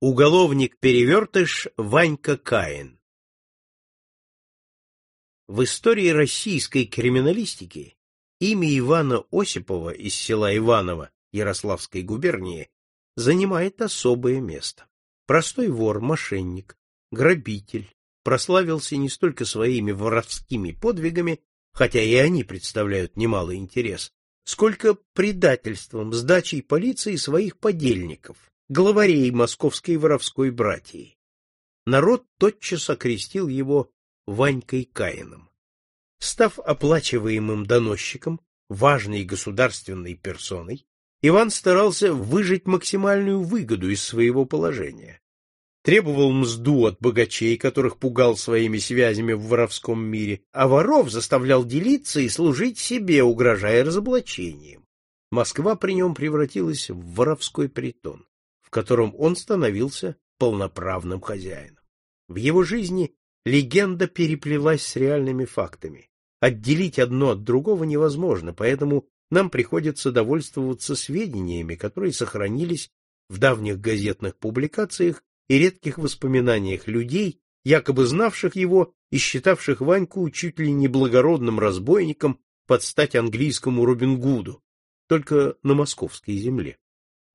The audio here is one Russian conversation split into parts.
Уголовник-перевертыш Ванька Каин В истории российской криминалистики имя Ивана Осипова из села Иваново Ярославской губернии занимает особое место. Простой вор, мошенник, грабитель, прославился не столько своими воровскими подвигами, хотя и они представляют немалый интерес, сколько предательством, сдачей полиции своих подельников, главарей московской воровской братьи. Народ тотчас окрестил его Ванькой Каином. Став оплачиваемым доносчиком, важной государственной персоной, Иван старался выжать максимальную выгоду из своего положения. Требовал мзду от богачей, которых пугал своими связями в воровском мире, а воров заставлял делиться и служить себе, угрожая разоблачением. Москва при нем превратилась в воровской притон в котором он становился полноправным хозяином. В его жизни легенда переплелась с реальными фактами. Отделить одно от другого невозможно, поэтому нам приходится довольствоваться сведениями, которые сохранились в давних газетных публикациях и редких воспоминаниях людей, якобы знавших его и считавших Ваньку чуть ли не благородным разбойником под стать английскому Робин Гуду, только на московской земле.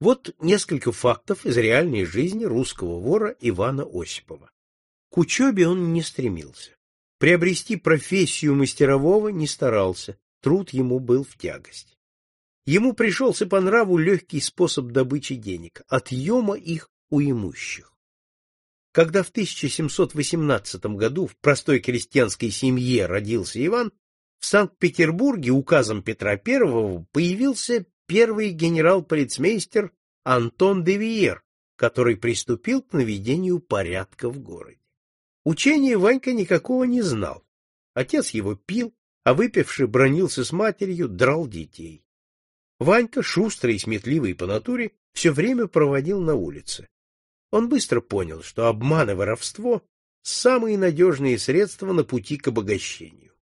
Вот несколько фактов из реальной жизни русского вора Ивана Осипова. К учебе он не стремился. Приобрести профессию мастерового не старался, труд ему был в тягость. Ему пришелся по нраву легкий способ добычи денег, отъема их у имущих. Когда в 1718 году в простой крестьянской семье родился Иван, в Санкт-Петербурге указом Петра I появился первый генерал-полицмейстер Антон де Виер, который приступил к наведению порядка в городе. Учения Ванька никакого не знал. Отец его пил, а выпивший бронился с матерью, драл детей. Ванька, шустрый и сметливый по натуре, все время проводил на улице. Он быстро понял, что обман и воровство — самые надежные средства на пути к обогащению.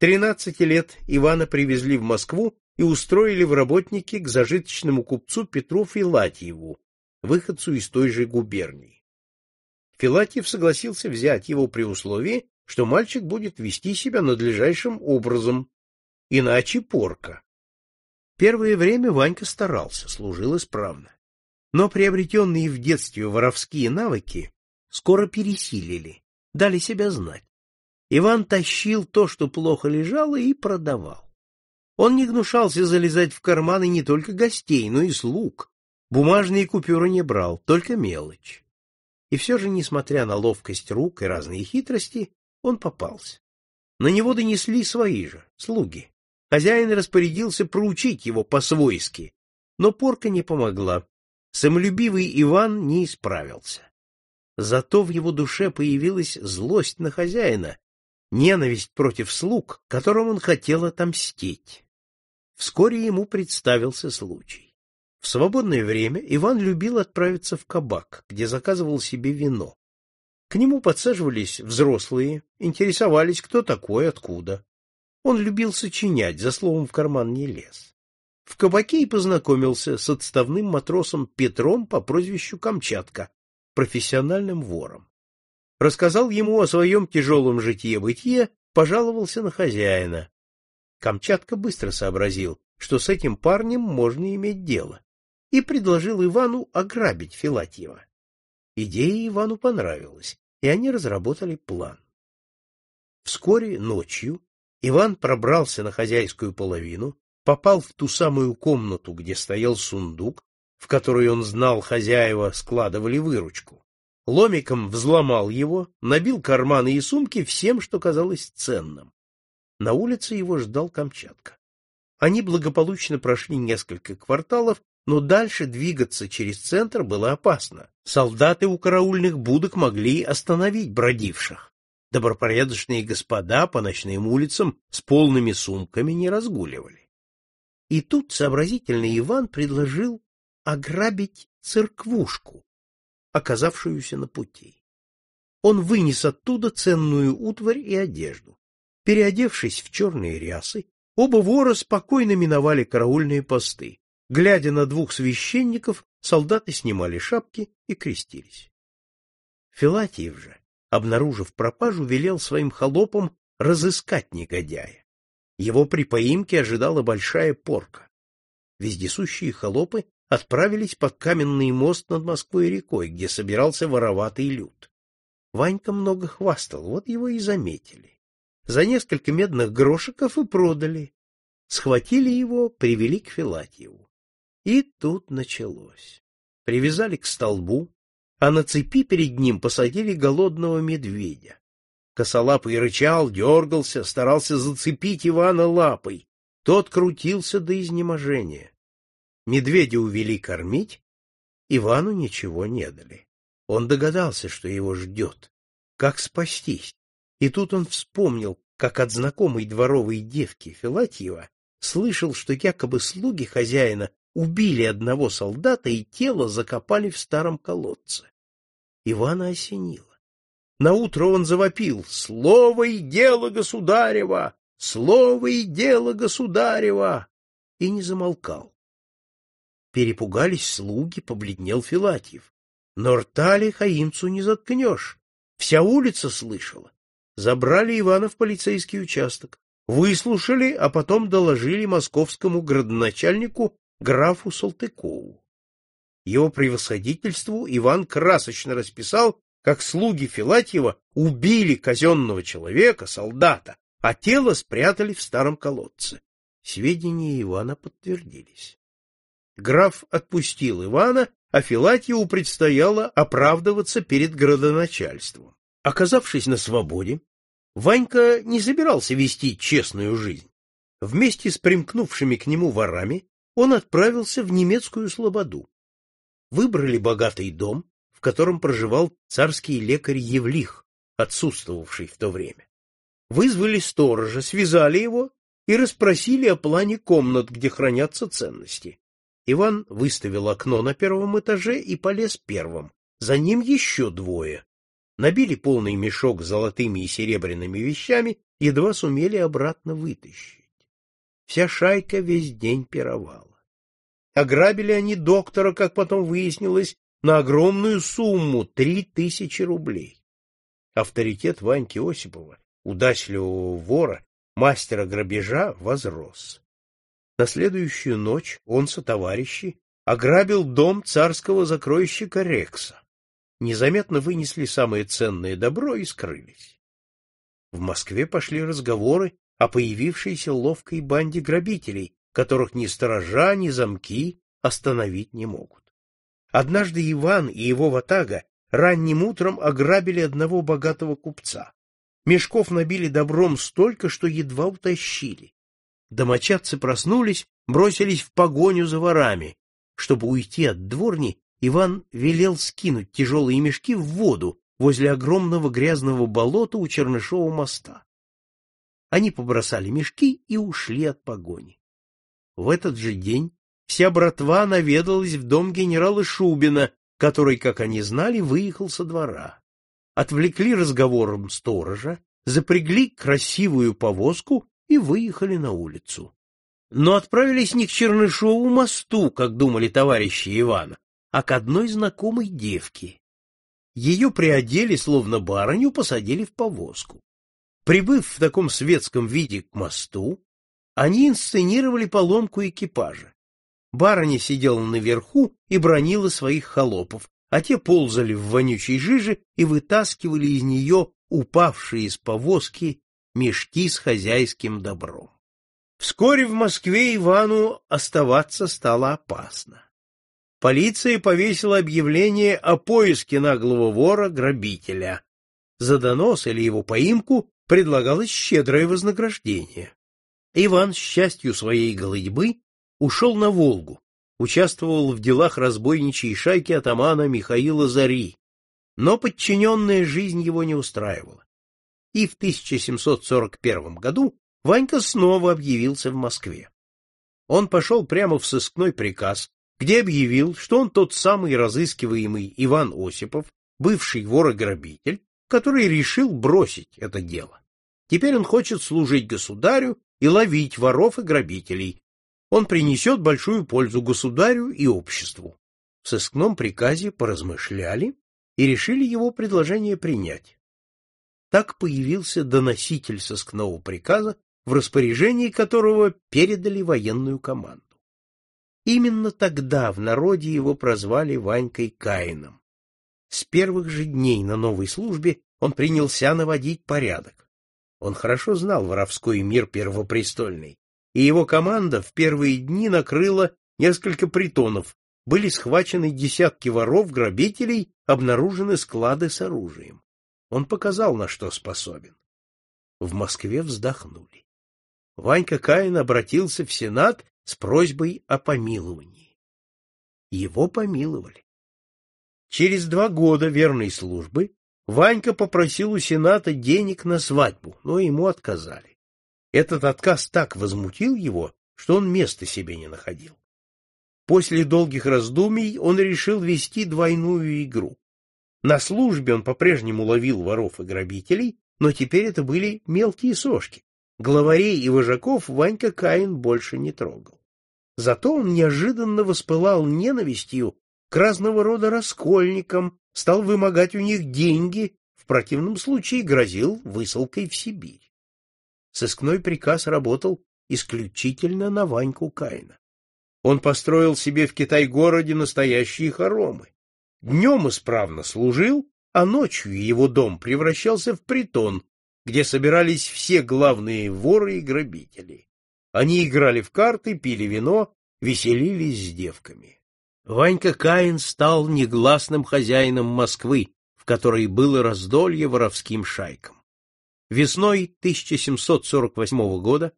Тринадцати лет Ивана привезли в Москву и устроили в работники к зажиточному купцу Петру Филатьеву, выходцу из той же губернии. Филатьев согласился взять его при условии, что мальчик будет вести себя надлежащим образом, иначе порка. Первое время Ванька старался, служил исправно. Но приобретенные в детстве воровские навыки скоро пересилили, дали себя знать. Иван тащил то, что плохо лежало, и продавал. Он не гнушался залезать в карманы не только гостей, но и слуг. Бумажные купюры не брал, только мелочь. И все же, несмотря на ловкость рук и разные хитрости, он попался. На него донесли свои же, слуги. Хозяин распорядился проучить его по-свойски, но порка не помогла. Самолюбивый Иван не исправился. Зато в его душе появилась злость на хозяина, ненависть против слуг, которым он хотел отомстить. Вскоре ему представился случай. В свободное время Иван любил отправиться в кабак, где заказывал себе вино. К нему подсаживались взрослые, интересовались, кто такой, откуда. Он любил сочинять, за словом в карман не лез. В кабаке и познакомился с отставным матросом Петром по прозвищу Камчатка, профессиональным вором. Рассказал ему о своем тяжелом житье-бытие, пожаловался на хозяина. Камчатка быстро сообразил, что с этим парнем можно иметь дело, и предложил Ивану ограбить Филатьева. Идея Ивану понравилась, и они разработали план. Вскоре ночью Иван пробрался на хозяйскую половину, попал в ту самую комнату, где стоял сундук, в который он знал хозяева складывали выручку. Ломиком взломал его, набил карманы и сумки всем, что казалось ценным. На улице его ждал Камчатка. Они благополучно прошли несколько кварталов, но дальше двигаться через центр было опасно. Солдаты у караульных будок могли остановить бродивших. Добропорядочные господа по ночным улицам с полными сумками не разгуливали. И тут сообразительный Иван предложил ограбить церквушку, оказавшуюся на пути. Он вынес оттуда ценную утварь и одежду. Переодевшись в черные рясы, оба вора спокойно миновали караульные посты. Глядя на двух священников, солдаты снимали шапки и крестились. Филатиев же, обнаружив пропажу, велел своим холопам разыскать негодяя. Его при поимке ожидала большая порка. Вездесущие холопы отправились под каменный мост над Москвой-рекой, где собирался вороватый люд. Ванька много хвастал, вот его и заметили. За несколько медных грошиков и продали. Схватили его, привели к Филатьеву. И тут началось. Привязали к столбу, а на цепи перед ним посадили голодного медведя. Косолапый рычал, дергался, старался зацепить Ивана лапой. Тот крутился до изнеможения. Медведя увели кормить, Ивану ничего не дали. Он догадался, что его ждет. Как спастись? И тут он вспомнил, как от знакомой дворовой девки Филатьева слышал, что якобы слуги хозяина убили одного солдата и тело закопали в старом колодце. Ивана осенило. Наутро он завопил «Слово и дело государева! Слово и дело государева!» и не замолкал. Перепугались слуги, побледнел Филатьев. Но рта хаимцу не заткнешь. Вся улица слышала. Забрали Ивана в полицейский участок, выслушали, а потом доложили московскому градоначальнику графу Салтыкову. Его превосходительству Иван красочно расписал, как слуги Филатьева убили казенного человека, солдата, а тело спрятали в старом колодце. Сведения Ивана подтвердились. Граф отпустил Ивана, а Филатьеву предстояло оправдываться перед градоначальством. Оказавшись на свободе, Ванька не собирался вести честную жизнь. Вместе с примкнувшими к нему ворами он отправился в немецкую слободу. Выбрали богатый дом, в котором проживал царский лекарь Евлих, отсутствовавший в то время. Вызвали сторожа, связали его и расспросили о плане комнат, где хранятся ценности. Иван выставил окно на первом этаже и полез первым. За ним еще двое. Набили полный мешок золотыми и серебряными вещами, едва сумели обратно вытащить. Вся шайка весь день пировала. Ограбили они доктора, как потом выяснилось, на огромную сумму — три тысячи рублей. Авторитет Ваньки Осипова, удачливого вора, мастера грабежа, возрос. На следующую ночь он со товарищи ограбил дом царского закройщика Рекса. Незаметно вынесли самое ценное добро и скрылись. В Москве пошли разговоры о появившейся ловкой банде грабителей, которых ни сторожа, ни замки остановить не могут. Однажды Иван и его ватага ранним утром ограбили одного богатого купца. Мешков набили добром столько, что едва утащили. Домочадцы проснулись, бросились в погоню за ворами. Чтобы уйти от дворни, Иван велел скинуть тяжелые мешки в воду возле огромного грязного болота у Чернышова моста. Они побросали мешки и ушли от погони. В этот же день вся братва наведалась в дом генерала Шубина, который, как они знали, выехал со двора. Отвлекли разговором сторожа, запрягли красивую повозку и выехали на улицу. Но отправились не к Чернышову мосту, как думали товарищи Ивана, а к одной знакомой девке. Ее приодели, словно барыню, посадили в повозку. Прибыв в таком светском виде к мосту, они инсценировали поломку экипажа. Барыня сидела наверху и бронила своих холопов, а те ползали в вонючей жиже и вытаскивали из нее упавшие из повозки мешки с хозяйским добром. Вскоре в Москве Ивану оставаться стало опасно. Полиция повесила объявление о поиске наглого вора-грабителя. За донос или его поимку предлагалось щедрое вознаграждение. Иван, с счастью своей голодьбы, ушел на Волгу, участвовал в делах разбойничьей шайки атамана Михаила Зари, но подчиненная жизнь его не устраивала и в 1741 году Ванька снова объявился в Москве. Он пошел прямо в сыскной приказ, где объявил, что он тот самый разыскиваемый Иван Осипов, бывший вор-грабитель, который решил бросить это дело. Теперь он хочет служить государю и ловить воров и грабителей. Он принесет большую пользу государю и обществу. В сыскном приказе поразмышляли и решили его предложение принять. Так появился доноситель сыскного приказа, в распоряжении которого передали военную команду. Именно тогда в народе его прозвали Ванькой Каином. С первых же дней на новой службе он принялся наводить порядок. Он хорошо знал воровской мир первопрестольный, и его команда в первые дни накрыла несколько притонов, были схвачены десятки воров, грабителей, обнаружены склады с оружием. Он показал, на что способен. В Москве вздохнули. Ванька Каин обратился в Сенат с просьбой о помиловании. Его помиловали. Через два года верной службы Ванька попросил у Сената денег на свадьбу, но ему отказали. Этот отказ так возмутил его, что он места себе не находил. После долгих раздумий он решил вести двойную игру. На службе он по-прежнему ловил воров и грабителей, но теперь это были мелкие сошки. Главарей и вожаков Ванька Каин больше не трогал. Зато он неожиданно воспылал ненавистью к разного рода раскольникам, стал вымогать у них деньги, в противном случае грозил высылкой в Сибирь. Сыскной приказ работал исключительно на Ваньку Каина. Он построил себе в Китай-городе настоящие хоромы. Днем исправно служил, а ночью его дом превращался в притон, где собирались все главные воры и грабители. Они играли в карты, пили вино, веселились с девками. Ванька Каин стал негласным хозяином Москвы, в которой было раздолье воровским шайкам. Весной 1748 года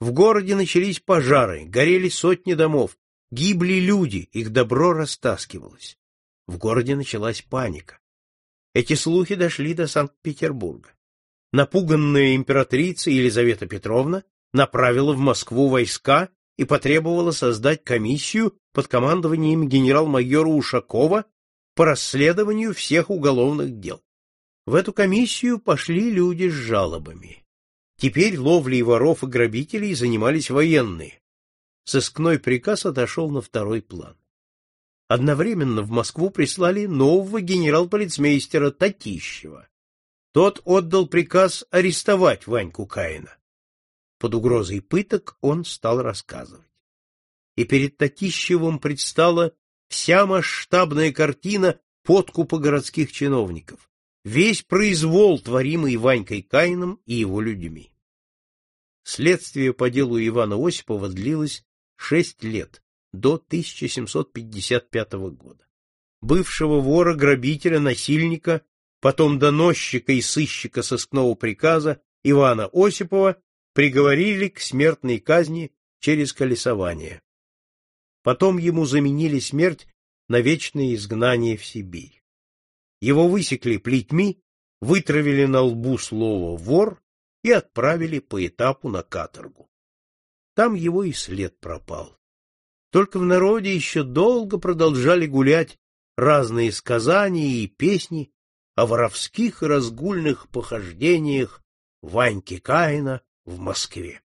в городе начались пожары, горели сотни домов, гибли люди, их добро растаскивалось. В городе началась паника. Эти слухи дошли до Санкт-Петербурга. Напуганная императрица Елизавета Петровна направила в Москву войска и потребовала создать комиссию под командованием генерал-майора Ушакова по расследованию всех уголовных дел. В эту комиссию пошли люди с жалобами. Теперь ловлей воров и грабителей занимались военные. Сыскной приказ отошел на второй план. Одновременно в Москву прислали нового генерал-полицмейстера Татищева. Тот отдал приказ арестовать Ваньку Каина. Под угрозой пыток он стал рассказывать. И перед Татищевым предстала вся масштабная картина подкупа городских чиновников весь произвол, творимый Ванькой Каином и его людьми. Следствие по делу Ивана Осипова длилось шесть лет, до 1755 года. Бывшего вора, грабителя, насильника, потом доносчика и сыщика сыскного приказа Ивана Осипова приговорили к смертной казни через колесование. Потом ему заменили смерть на вечное изгнание в Сибирь. Его высекли плетьми, вытравили на лбу слово «вор» и отправили по этапу на каторгу. Там его и след пропал. Только в народе еще долго продолжали гулять разные сказания и песни о воровских и разгульных похождениях Ваньки Каина в Москве.